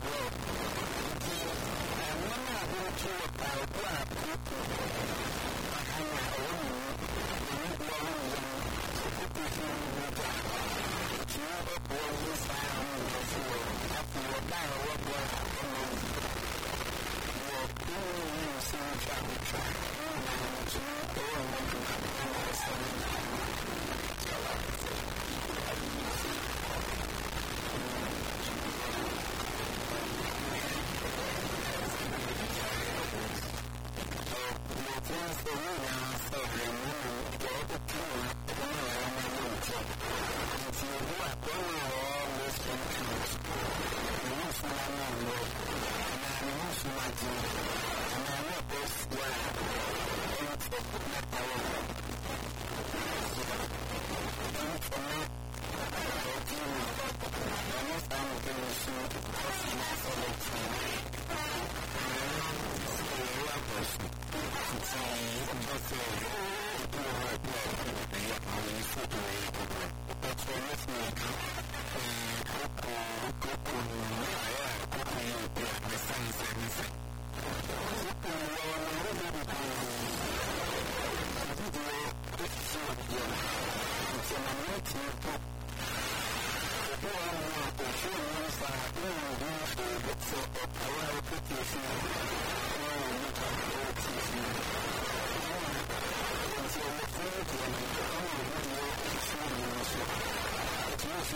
Pueblo. Una brocha para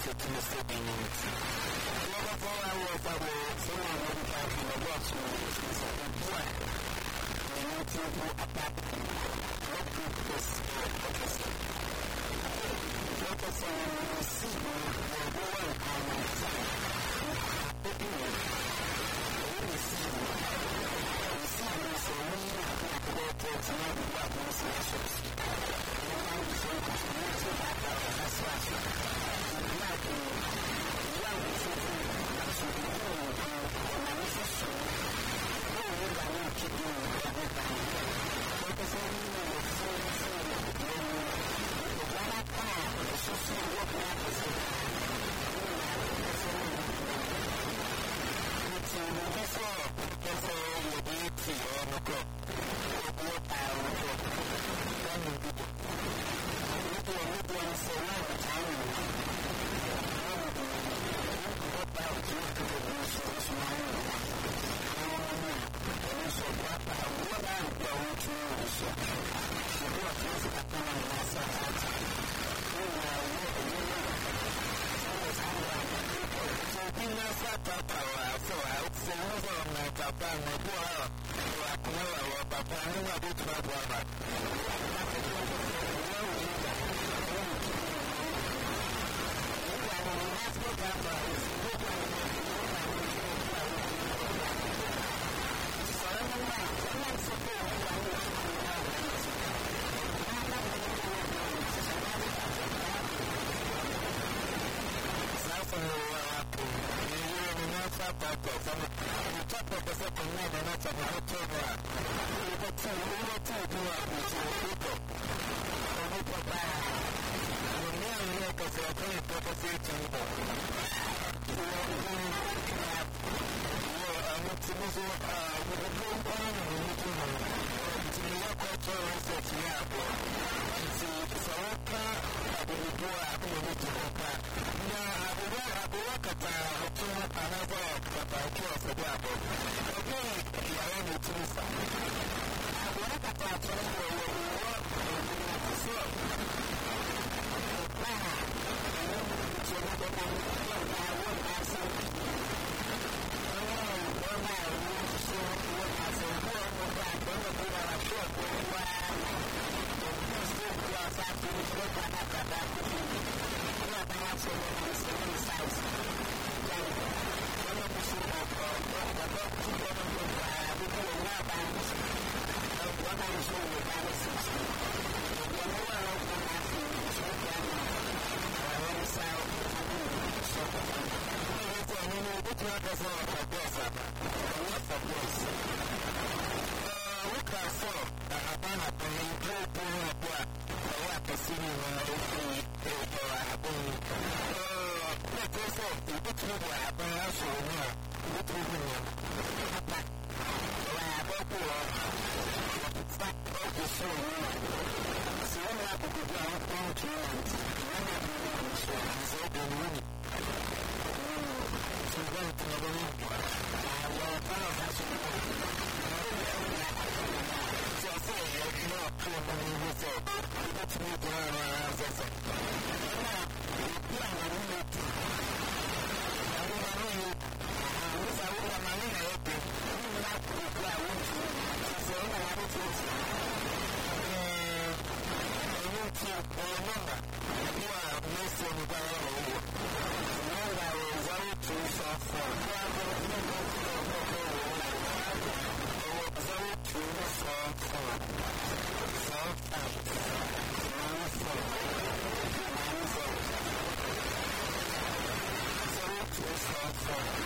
Thank you. Papa, Papa, Papa, Papa, Papa, Papa, Papa, Papa, Thank you. Say, you Thank you.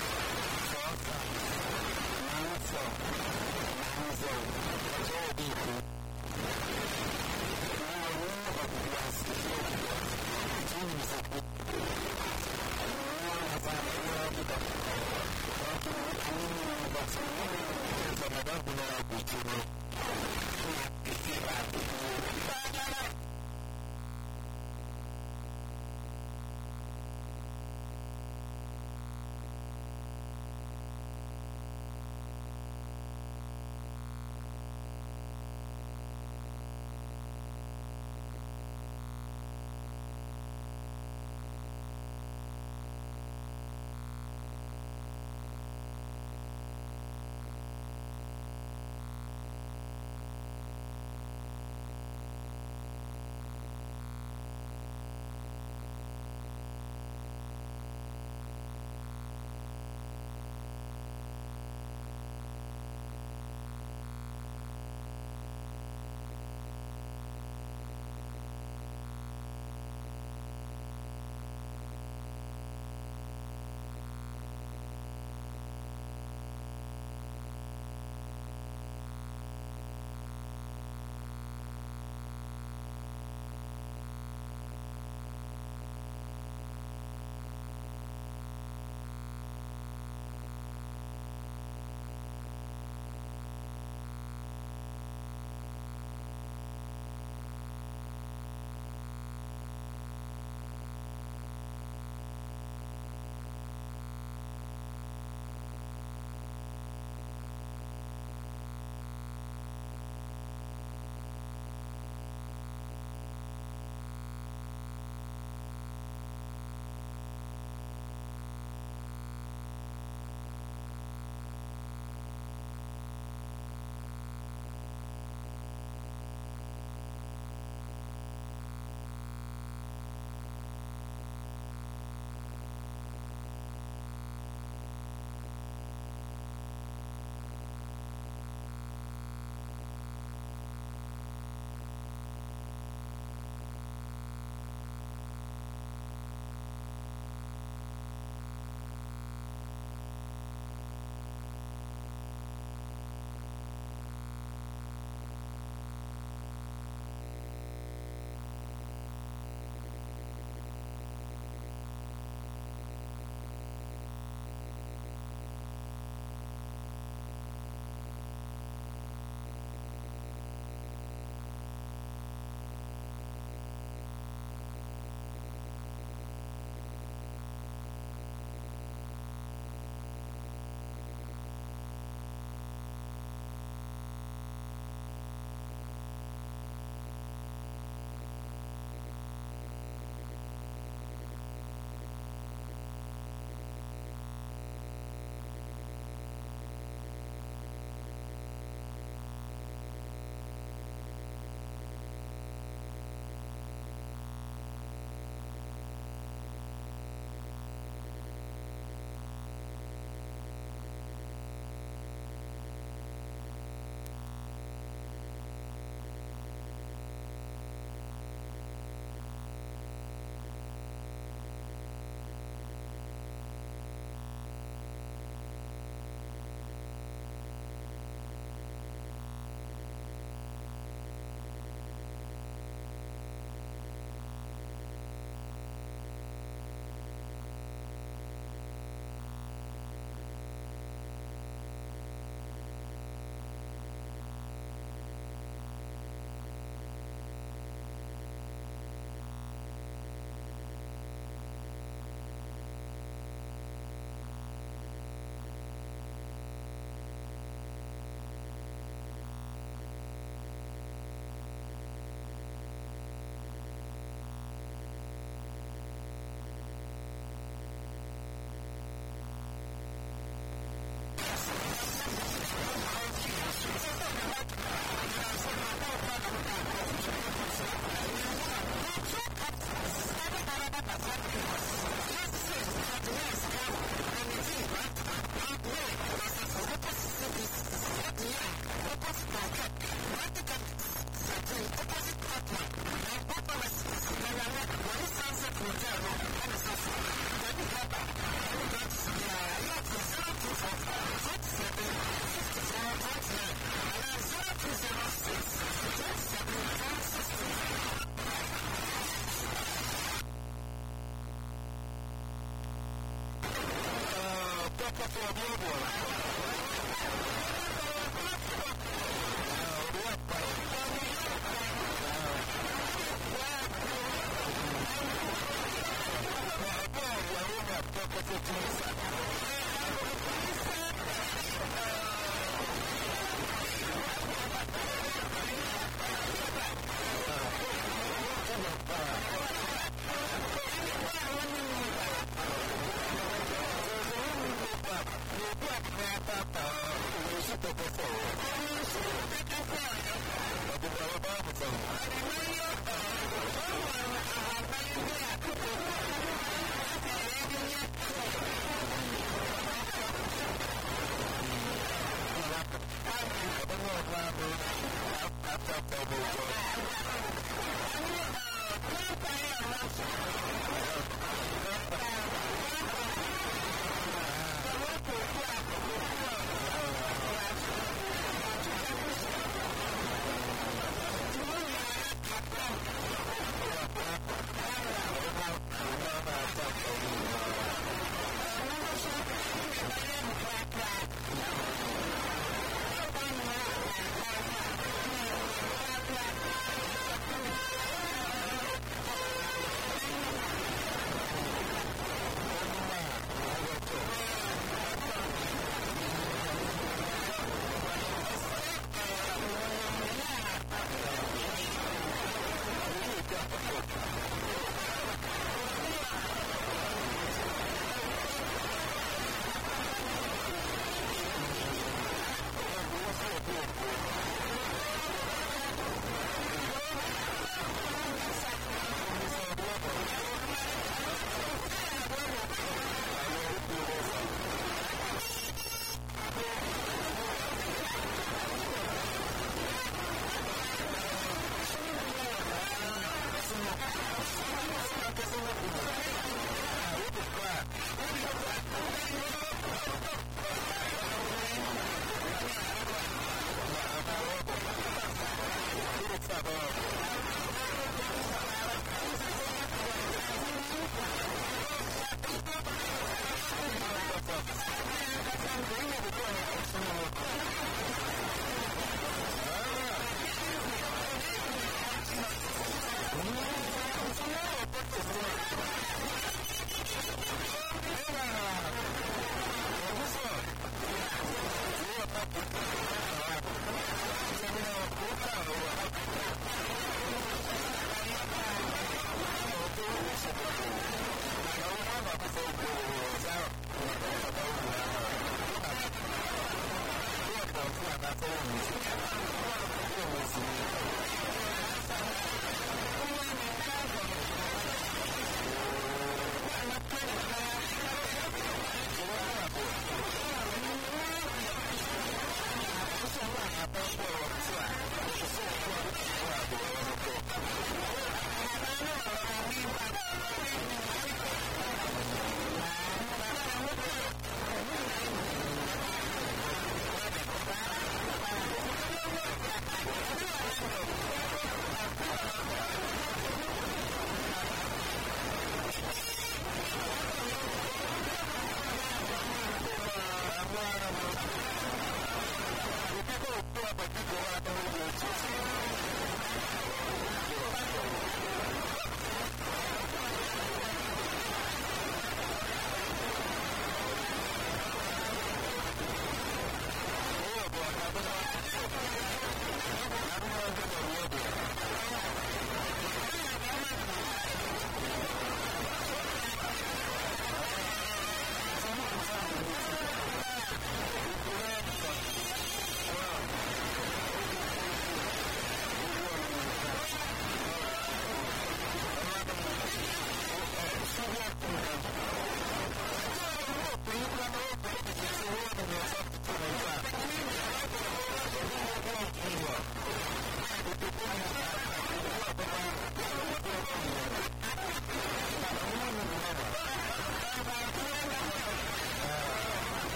Láti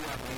Thank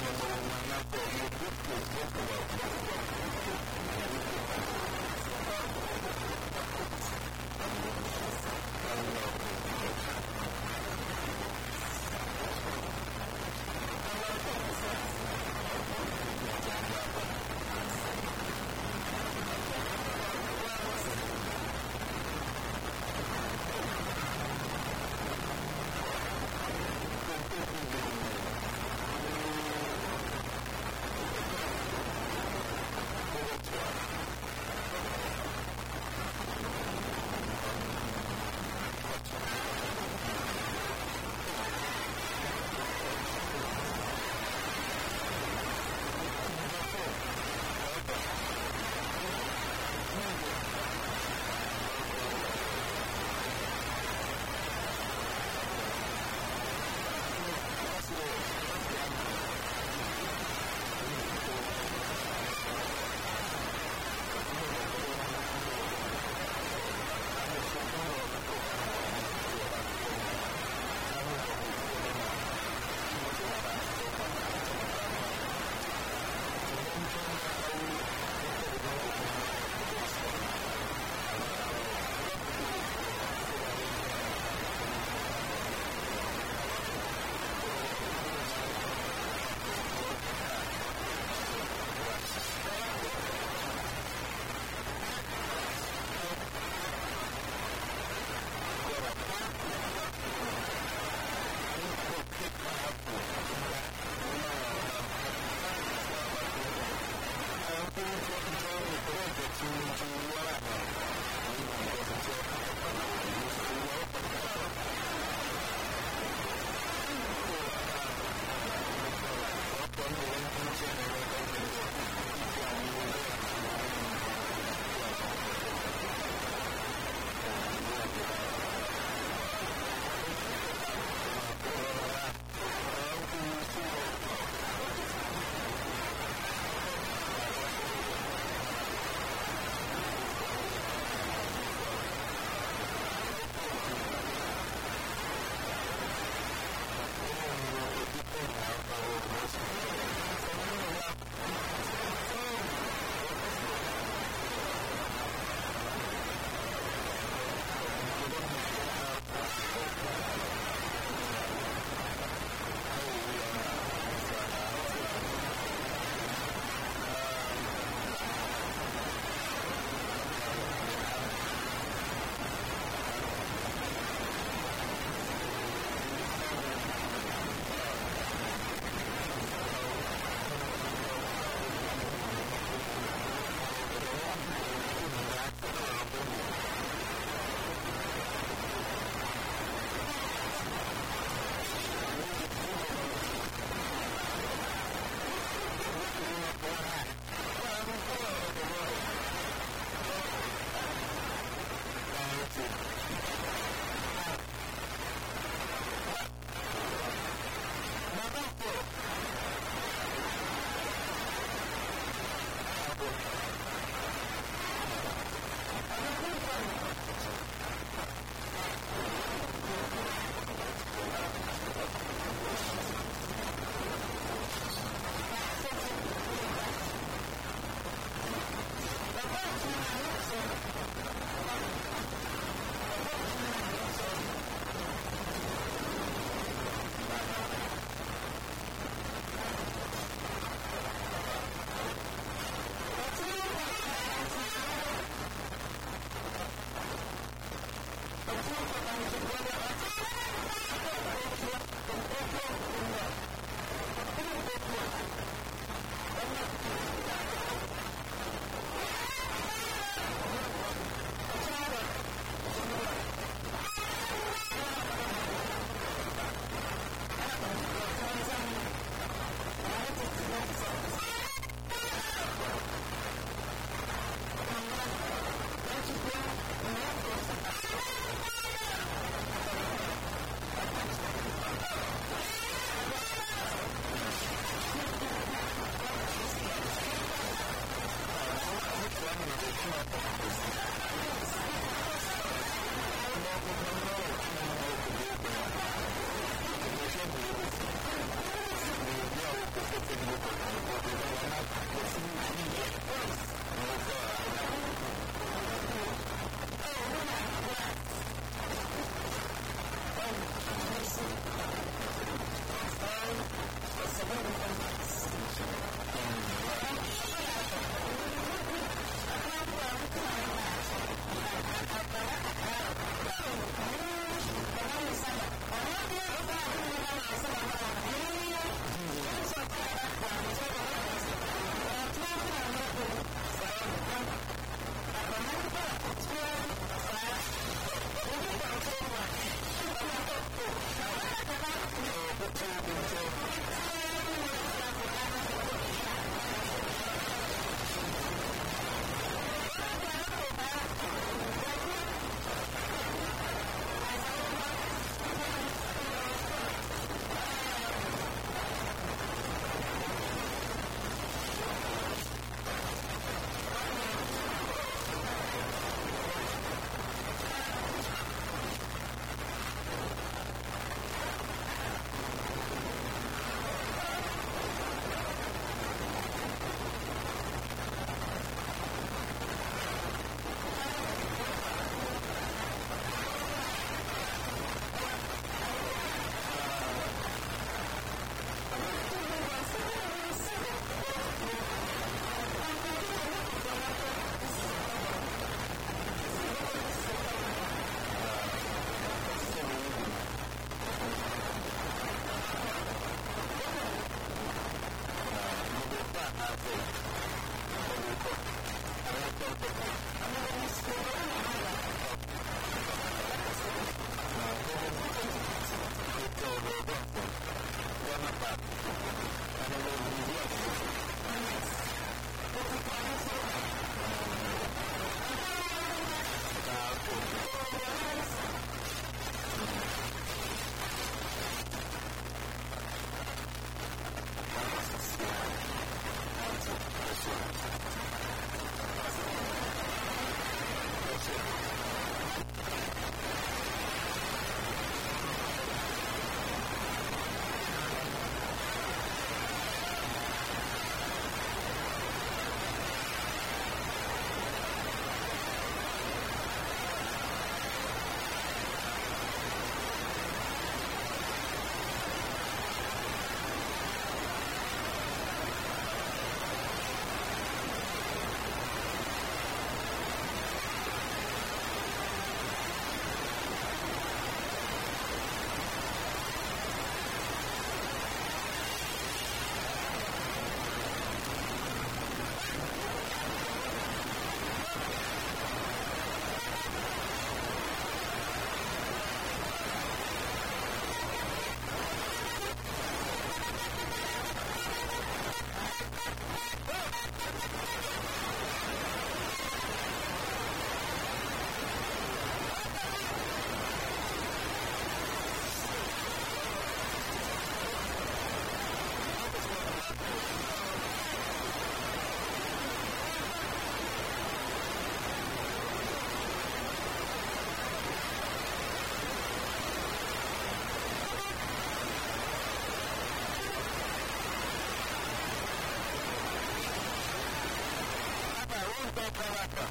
Thank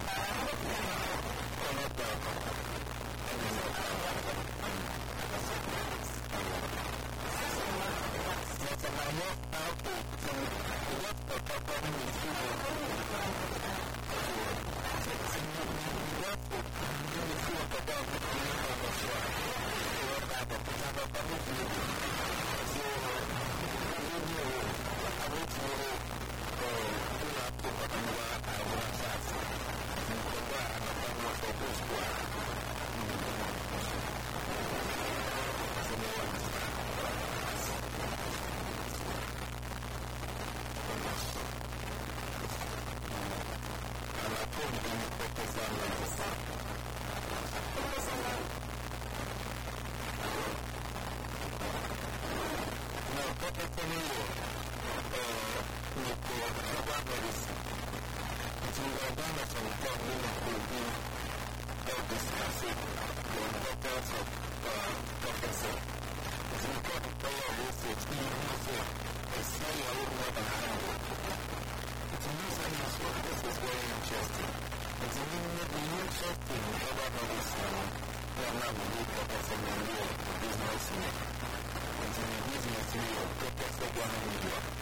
это повело некую обрадовались. Этим годам это не так было глубин. Это сказки, он попался по профессор. Звука появился и музы. История угла Бахарова. Тянулся не сложно со своим частью. Тянулся на ее части не обрадовались. Она великая по самому бизнесу. business in.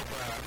of uh,